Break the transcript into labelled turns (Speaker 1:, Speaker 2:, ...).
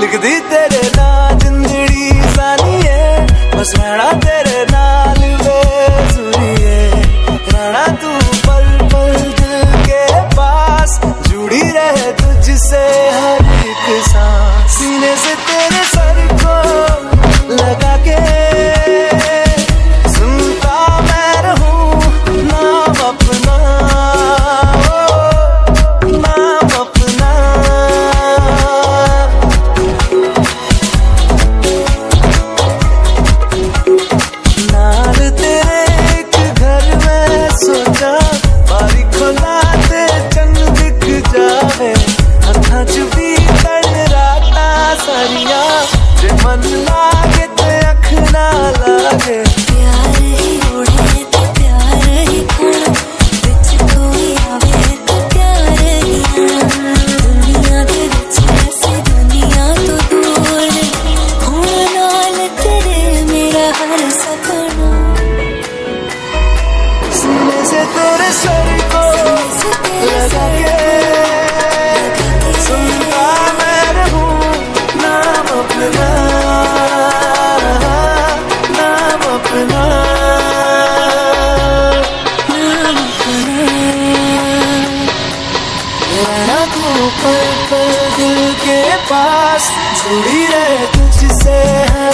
Speaker 1: लिखदी तेरे ना जिंदड़ी सानी है। बस रहना तेरे नाल वे सुनिए रहना तू पल पल दिल के पास, जुड़ी रहे तुझसे हर एक सांस। सीने से तेरे सर को लगा के सीने से तेरे सर को लगा के। सुनता मैं रहूँ नाम अपना। नाम अपना। पल पल दिल के पास जुड़ी रहे तुझसे। सांस